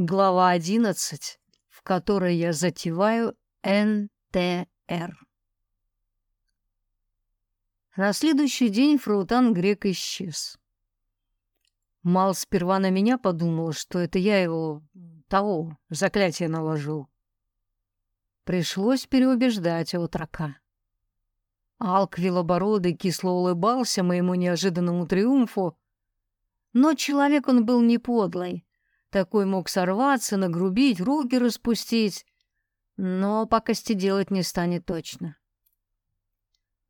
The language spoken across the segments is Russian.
Глава 11, в которой я затеваю НТР. На следующий день Фраутан Грек исчез. Мал сперва на меня подумал, что это я его того заклятие наложил. Пришлось переубеждать отрока. Алк Вилобородый кисло улыбался моему неожиданному триумфу, но человек он был не подлый. Такой мог сорваться, нагрубить, руки распустить, но пакости делать не станет точно.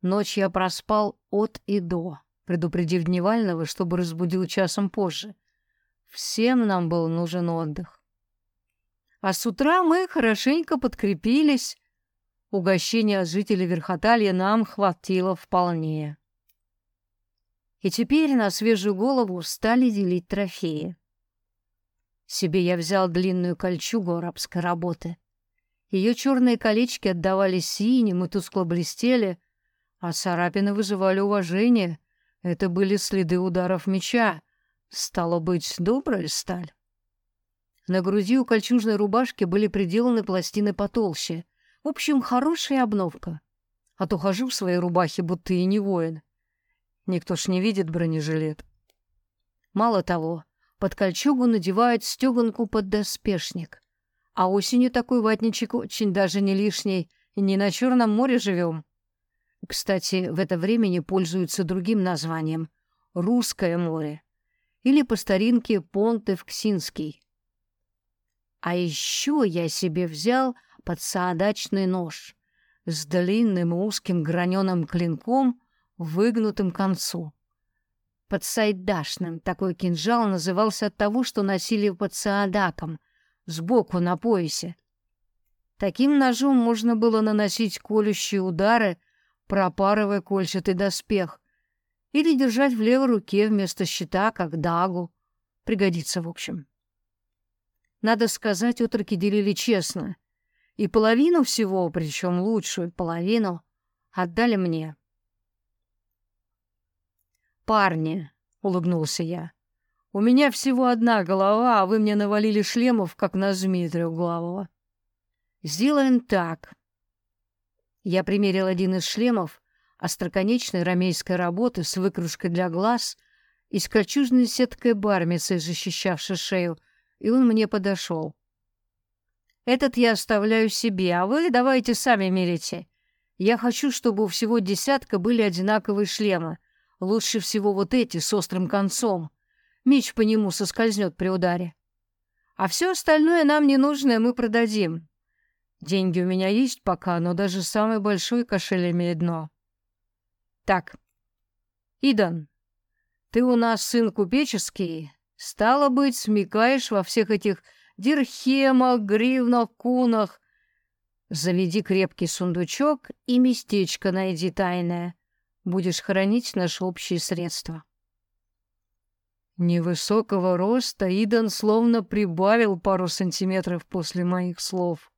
Ночь я проспал от и до, предупредив Дневального, чтобы разбудил часом позже. Всем нам был нужен отдых. А с утра мы хорошенько подкрепились. Угощения от жителей Верхоталья нам хватило вполне. И теперь на свежую голову стали делить трофеи. Себе я взял длинную кольчугу арабской работы. Ее черные колечки отдавали синим и тускло блестели, а царапины вызывали уважение. Это были следы ударов меча. Стало быть, добрая сталь. На груди у кольчужной рубашки были приделаны пластины потолще. В общем, хорошая обновка. А то хожу в своей рубахе, будто и не воин. Никто ж не видит бронежилет. Мало того, под кольчугу надевают стеганку под доспешник. А осенью такой ватничек очень даже не лишний, не на Черном море живем. Кстати, в это время не пользуются другим названием — Русское море. Или по старинке Понтевксинский. А еще я себе взял подсадачный нож с длинным узким граненым клинком, выгнутым к концу. Подсайдашным такой кинжал назывался от того, что носили под саадаком, сбоку на поясе. Таким ножом можно было наносить колющие удары, пропарывая кольчатый доспех, или держать в левой руке вместо щита, как дагу. Пригодится, в общем. Надо сказать, отроки делили честно, и половину всего, причем лучшую половину, отдали мне. «Парни», — улыбнулся я, — «у меня всего одна голова, а вы мне навалили шлемов, как на змеи трехглавого. Сделаем так». Я примерил один из шлемов остроконечной ромейской работы с выкружкой для глаз и с кольчужной сеткой бармицы, защищавшей шею, и он мне подошел. «Этот я оставляю себе, а вы давайте сами мерите. Я хочу, чтобы у всего десятка были одинаковые шлемы, Лучше всего вот эти с острым концом. Меч по нему соскользнет при ударе. А все остальное нам не нужное мы продадим. Деньги у меня есть пока, но даже самый большой кошель имеет дно. Так, Идан, ты у нас сын купеческий, стало быть, смекаешь во всех этих дирхемах, гривнах, кунах. Заведи крепкий сундучок и местечко найди тайное будешь хранить наши общие средства. Невысокого роста Идан словно прибавил пару сантиметров после моих слов.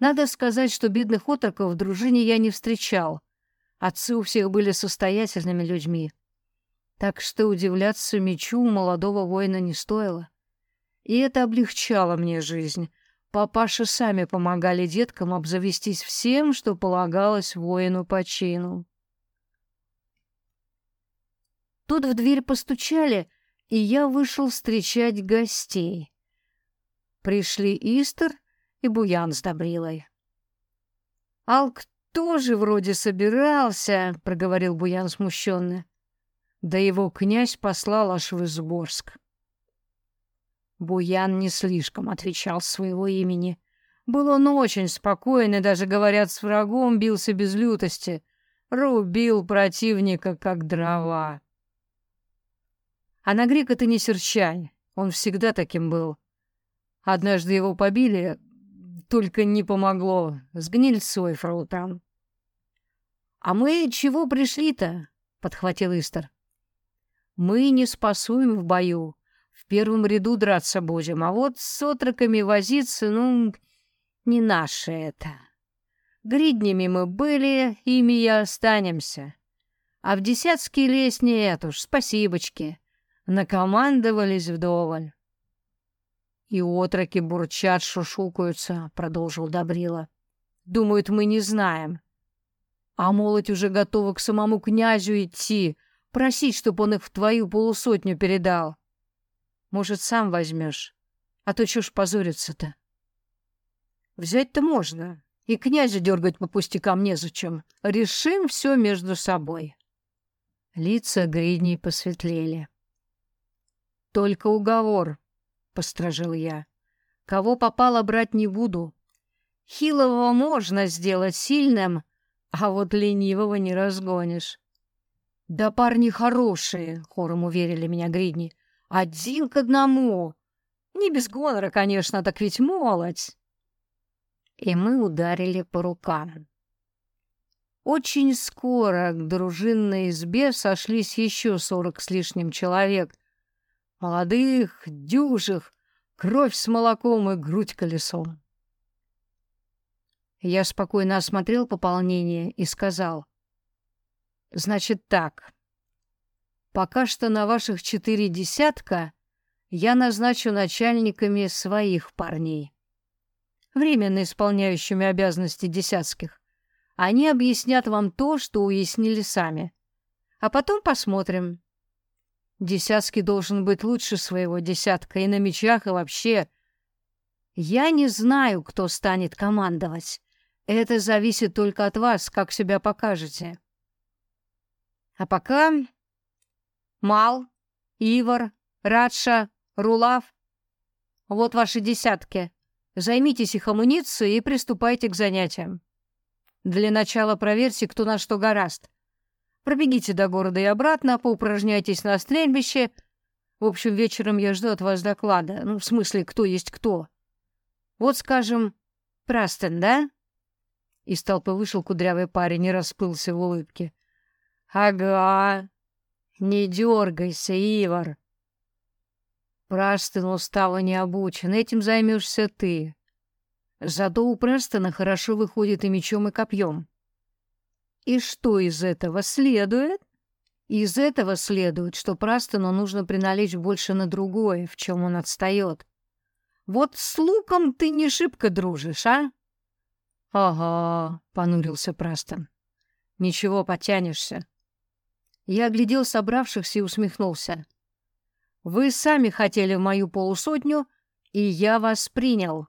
Надо сказать, что бедных отроков в дружине я не встречал. Отцы у всех были состоятельными людьми. Так что удивляться мечу молодого воина не стоило. И это облегчало мне жизнь. Папаши сами помогали деткам обзавестись всем, что полагалось воину по чину. Тут в дверь постучали, и я вышел встречать гостей. Пришли Истер и Буян с Добрилой. «Алк тоже вроде собирался», — проговорил Буян смущенно. Да его князь послал аж в Изборск. Буян не слишком отвечал своего имени. Был он очень спокойный, даже, говорят, с врагом бился без лютости. Рубил противника, как дрова. А на грека ты не серчай, он всегда таким был. Однажды его побили, только не помогло, с гнильцой фраутан. «А мы чего пришли-то?» — подхватил Истер. «Мы не спасуем в бою, в первом ряду драться будем, а вот с отроками возиться, ну, не наше это. Гриднями мы были, ими и останемся. А в десятский лес нет уж, спасибочки. Накомандовались вдоволь. И отроки бурчат, шушукаются, — продолжил Добрила. Думают, мы не знаем. А молоть уже готова к самому князю идти, просить, чтоб он их в твою полусотню передал. Может, сам возьмешь, а то ж позориться-то? Взять-то можно, и князя дергать по пустякам незачем. Решим все между собой. Лица гридней посветлели. «Только уговор», — постражил я. «Кого попало брать не буду. Хилого можно сделать сильным, а вот ленивого не разгонишь». «Да парни хорошие», — хором уверили меня гридни. «Один к одному. Не без гонора, конечно, так ведь молодь» и мы ударили по рукам. Очень скоро к дружинной избе сошлись еще сорок с лишним человек. Молодых, дюжих, кровь с молоком и грудь колесом. Я спокойно осмотрел пополнение и сказал. «Значит так. Пока что на ваших четыре десятка я назначу начальниками своих парней временно исполняющими обязанности десятских. Они объяснят вам то, что уяснили сами. А потом посмотрим. Десятский должен быть лучше своего десятка и на мечах, и вообще. Я не знаю, кто станет командовать. Это зависит только от вас, как себя покажете. А пока... Мал, Ивар, Радша, Рулав. Вот ваши десятки. Займитесь их амуницией и приступайте к занятиям. Для начала проверьте, кто на что гораст. Пробегите до города и обратно, поупражняйтесь на стрельбище. В общем, вечером я жду от вас доклада. Ну, в смысле, кто есть кто. Вот, скажем, Прастен, да?» Из толпы вышел кудрявый парень и расплылся в улыбке. «Ага. Не дергайся, Ивар. Прастон устава не обучен, этим займешься ты. Зато у Престона хорошо выходит и мечом, и копьем. И что из этого следует? Из этого следует, что Прастону нужно приналечь больше на другое, в чем он отстает. Вот с луком ты не шибко дружишь, а? — Ага, — понурился Прастон. — Ничего, потянешься. Я оглядел собравшихся и усмехнулся. Вы сами хотели в мою полусотню, и я вас принял.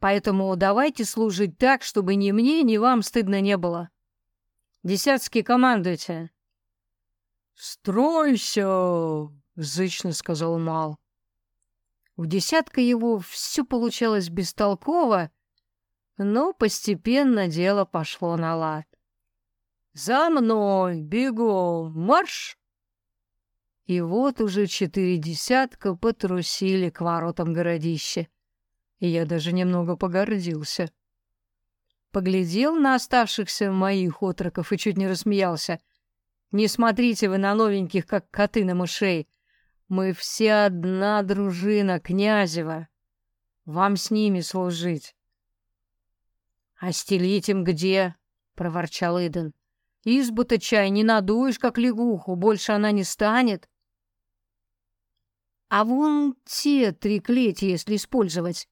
Поэтому давайте служить так, чтобы ни мне, ни вам стыдно не было. Десятский командуйте. «Стройся!» — зычно сказал Мал. У десятка его все получалось бестолково, но постепенно дело пошло на лад. «За мной! Бегом! Марш!» И вот уже четыре десятка потрусили к воротам городища. И я даже немного погордился. Поглядел на оставшихся моих отроков и чуть не рассмеялся. «Не смотрите вы на новеньких, как коты на мышей. Мы все одна дружина, Князева. Вам с ними служить». «А стелить им где?» — проворчал Иден. «Избу-то чай не надуешь, как лягуху, больше она не станет». А вон те три клети, если использовать.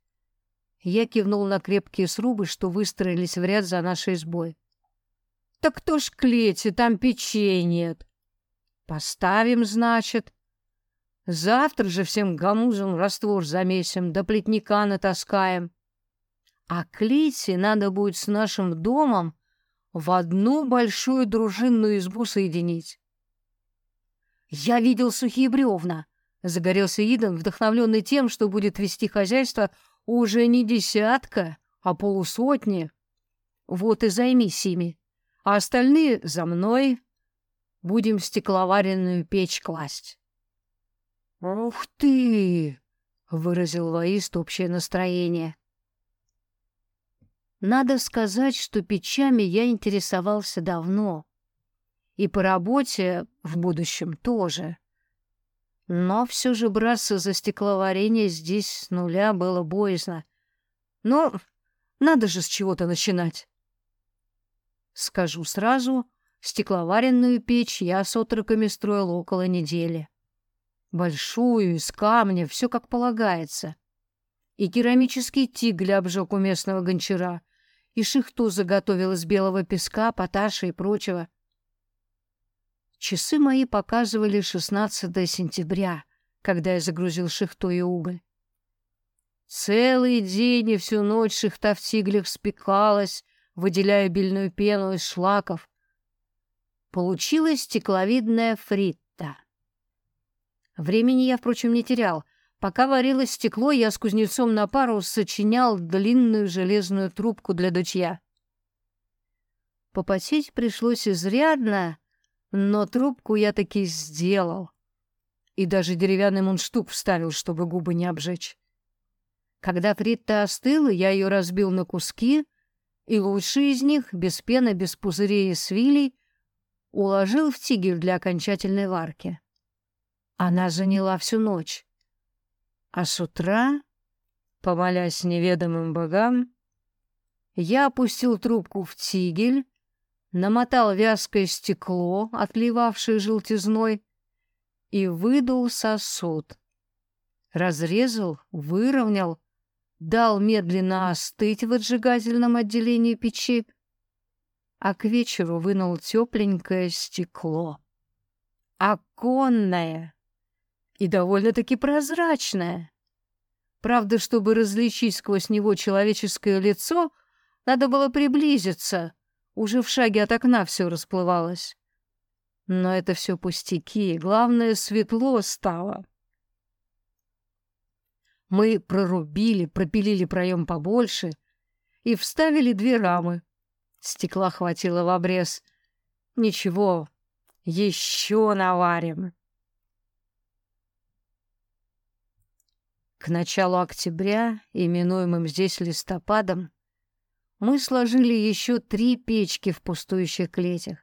Я кивнул на крепкие срубы, что выстроились в ряд за нашей избой. Так кто ж клети, там печей нет. Поставим, значит. Завтра же всем гамузам раствор замесим, до плетника натаскаем. А клети надо будет с нашим домом в одну большую дружинную избу соединить. Я видел сухие бревна. Загорелся Иден, вдохновленный тем, что будет вести хозяйство уже не десятка, а полусотни. Вот и займись ими, а остальные за мной. Будем стекловаренную печь класть. «Ух ты!» — выразил воист общее настроение. Надо сказать, что печами я интересовался давно. И по работе в будущем тоже. Но все же браться за стекловарение здесь с нуля было боязно. Но надо же с чего-то начинать. Скажу сразу, стекловаренную печь я с отроками строил около недели. Большую, из камня, все как полагается. И керамический тигль обжег у местного гончара, и шихту заготовил из белого песка, поташа и прочего. Часы мои показывали 16 сентября, когда я загрузил шихту и уголь. Целый день и всю ночь шихта в тиглях спекалась, выделяя бельную пену из шлаков. Получилась стекловидная фритта. Времени я, впрочем, не терял. Пока варилось стекло, я с кузнецом на пару сочинял длинную железную трубку для дучья. Попотеть пришлось изрядно, но трубку я таки сделал. И даже деревянный мундштук вставил, чтобы губы не обжечь. Когда фритта остыла, я ее разбил на куски, и лучшие из них, без пены, без пузырей и свилей, уложил в тигель для окончательной варки. Она заняла всю ночь. А с утра, помолясь неведомым богам, я опустил трубку в тигель, намотал вязкое стекло, отливавшее желтизной, и выдул сосуд. Разрезал, выровнял, дал медленно остыть в отжигательном отделении печи, а к вечеру вынул тепленькое стекло. Оконное и довольно-таки прозрачное. Правда, чтобы различить сквозь него человеческое лицо, надо было приблизиться. Уже в шаге от окна все расплывалось. Но это все пустяки, главное, светло стало. Мы прорубили, пропилили проем побольше и вставили две рамы. Стекла хватило в обрез. Ничего, еще наварим. К началу октября, именуемым здесь листопадом, мы сложили еще три печки в пустующих клетях.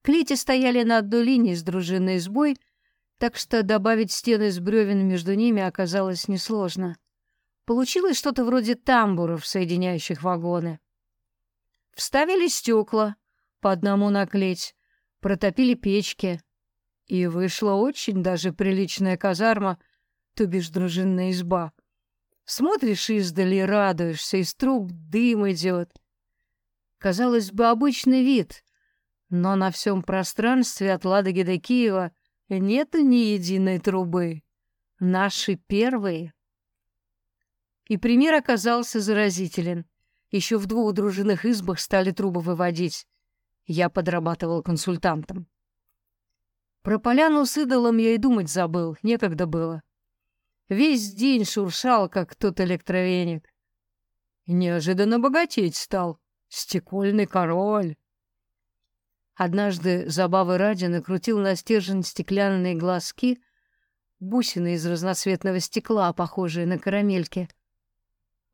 Клети стояли на одной линии с дружинной избой — так что добавить стены из бревен между ними оказалось несложно. Получилось что-то вроде тамбуров, соединяющих вагоны. Вставили стекла, по одному наклеить, протопили печки, и вышла очень даже приличная казарма, то бишь дружинная изба. Смотришь издали, радуешься, из труб дым идет. Казалось бы, обычный вид, но на всем пространстве от Ладоги до Киева нет ни единой трубы. Наши первые. И пример оказался заразителен. Еще в двух дружинных избах стали трубы выводить. Я подрабатывал консультантом. Про поляну с идолом я и думать забыл, некогда было. Весь день шуршал, как тот электровеник. Неожиданно богатеть стал. Стекольный король. Однажды забавы ради накрутил на стержень стеклянные глазки, бусины из разноцветного стекла, похожие на карамельки.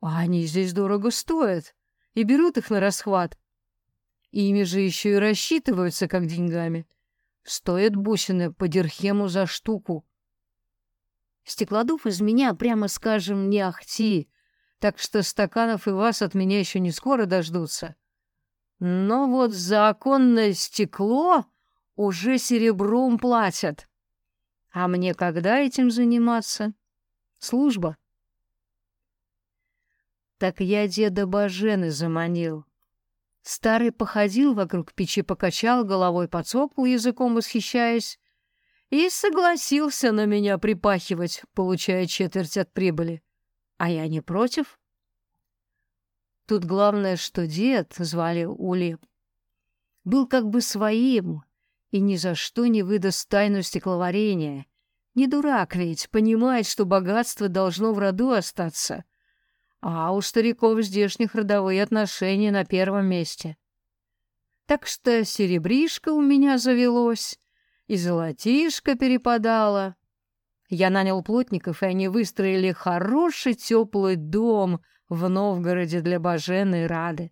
А они здесь дорого стоят, и берут их на расхват. Ими же еще и рассчитываются, как деньгами. Стоят бусины по дирхему за штуку. Стеклодув из меня, прямо скажем, не ахти, так что стаканов и вас от меня еще не скоро дождутся. Но вот за оконное стекло уже серебром платят. А мне когда этим заниматься? Служба. Так я деда Бажены заманил. Старый походил вокруг печи, покачал головой, подсокал языком, восхищаясь, и согласился на меня припахивать, получая четверть от прибыли. А я не против. Тут главное, что дед, звали Ули, был как бы своим и ни за что не выдаст тайну стекловарения. Не дурак ведь, понимает, что богатство должно в роду остаться. А у стариков здешних родовые отношения на первом месте. Так что серебришка у меня завелось, и золотишко перепадало. Я нанял плотников, и они выстроили хороший теплый дом — в Новгороде для Бажены и Рады.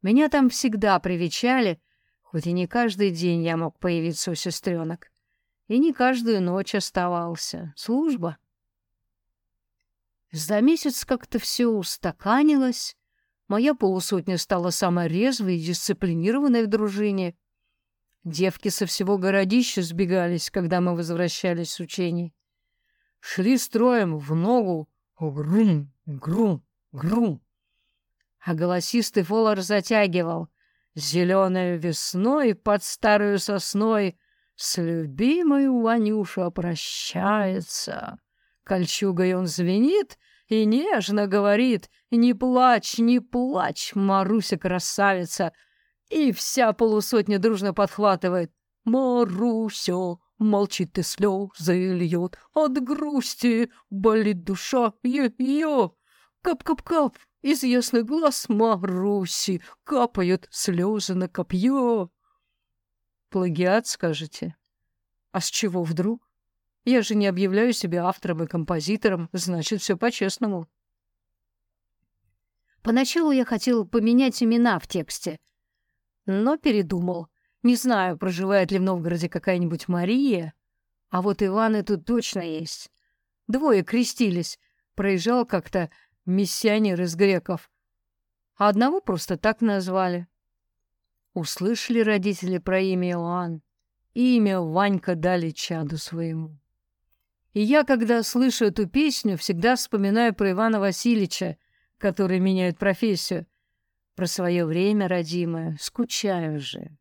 Меня там всегда привечали, хоть и не каждый день я мог появиться у сестренок. И не каждую ночь оставался. Служба. За месяц как-то все устаканилось. Моя полусотня стала самой резвой и дисциплинированной в дружине. Девки со всего городища сбегались, когда мы возвращались с учений. Шли строем в ногу, Грум, грум, грум. А голосистый фолор затягивал. Зеленой весной под старую сосной С любимой Ванюша прощается. Кольчугой он звенит и нежно говорит «Не плачь, не плачь, Маруся красавица!» И вся полусотня дружно подхватывает «Маруся, молчит и слезы льет, от грусти болит душа ее». Кап-кап-кап, из ясных глаз Маруси капают слезы на копье. Плагиат, скажете? А с чего вдруг? Я же не объявляю себя автором и композитором, значит, все по-честному. Поначалу я хотел поменять имена в тексте, но передумал. Не знаю, проживает ли в Новгороде какая-нибудь Мария, а вот Иваны тут точно есть. Двое крестились. Проезжал как-то миссионер из греков. А одного просто так назвали. Услышали родители про имя Иоанн, и имя Ванька дали чаду своему. И я, когда слышу эту песню, всегда вспоминаю про Ивана Васильевича, который меняет профессию. Про свое время родимое, скучаю же.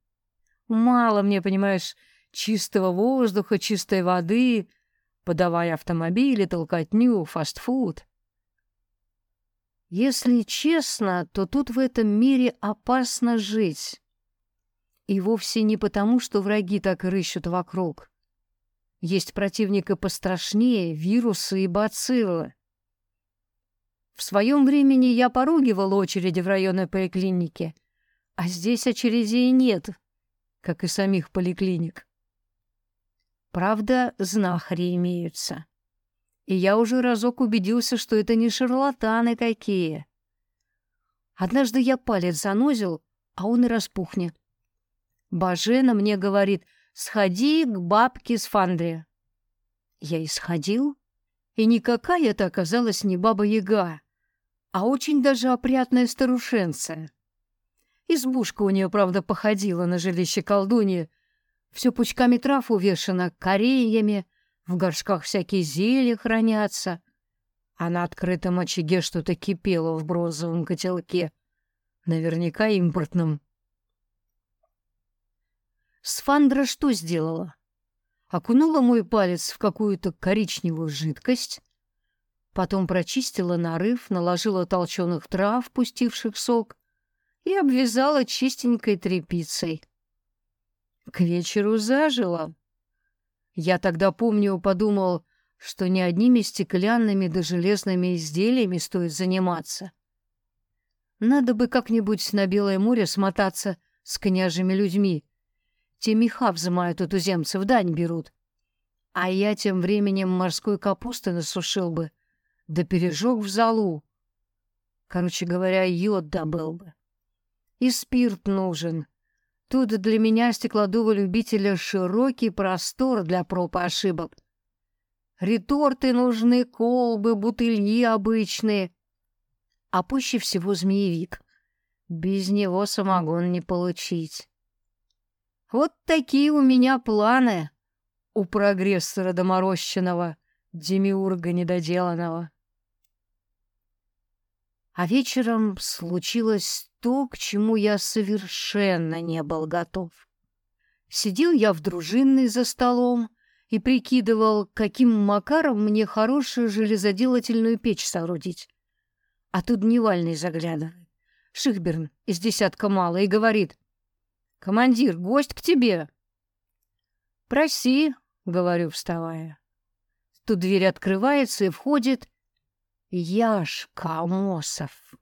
Мало мне, понимаешь, чистого воздуха, чистой воды, подавая автомобили, толкотню, фастфуд. Если честно, то тут в этом мире опасно жить. И вовсе не потому, что враги так рыщут вокруг. Есть противника пострашнее — вирусы и бациллы. В своем времени я поругивал очереди в районной поликлинике, а здесь очередей нет, как и самих поликлиник. Правда, знахари имеются и я уже разок убедился, что это не шарлатаны какие. Однажды я палец занозил, а он и распухнет. Бажена мне говорит, сходи к бабке с Фандре. Я и сходил, и никакая это оказалась не баба-яга, а очень даже опрятная старушенция. Избушка у нее, правда, походила на жилище колдуньи. Все пучками трав увешано, кореньями, в горшках всякие зелья хранятся, а на открытом очаге что-то кипело в бронзовом котелке, наверняка импортном. Сфандра что сделала? Окунула мой палец в какую-то коричневую жидкость, потом прочистила нарыв, наложила толченых трав, пустивших сок, и обвязала чистенькой тряпицей. К вечеру зажила. Я тогда, помню, подумал, что не одними стеклянными да железными изделиями стоит заниматься. Надо бы как-нибудь на Белое море смотаться с княжими людьми. Те меха взымают у туземцев, дань берут. А я тем временем морской капусты насушил бы, да пережег в залу. Короче говоря, йод добыл бы. И спирт нужен, Тут для меня, стеклодува-любителя, широкий простор для проб и ошибок. Реторты нужны, колбы, бутыльи обычные. А пуще всего змеевик. Без него самогон не получить. Вот такие у меня планы у прогрессора доморощенного, демиурга недоделанного. А вечером случилось то, к чему я совершенно не был готов. Сидел я в дружинной за столом и прикидывал, каким макаром мне хорошую железоделательную печь соорудить. А тут Дневальный заглядывает. Шихберн из десятка мало и говорит. «Командир, гость к тебе!» «Проси», — говорю, вставая. Тут дверь открывается и входит Яшка Амосов.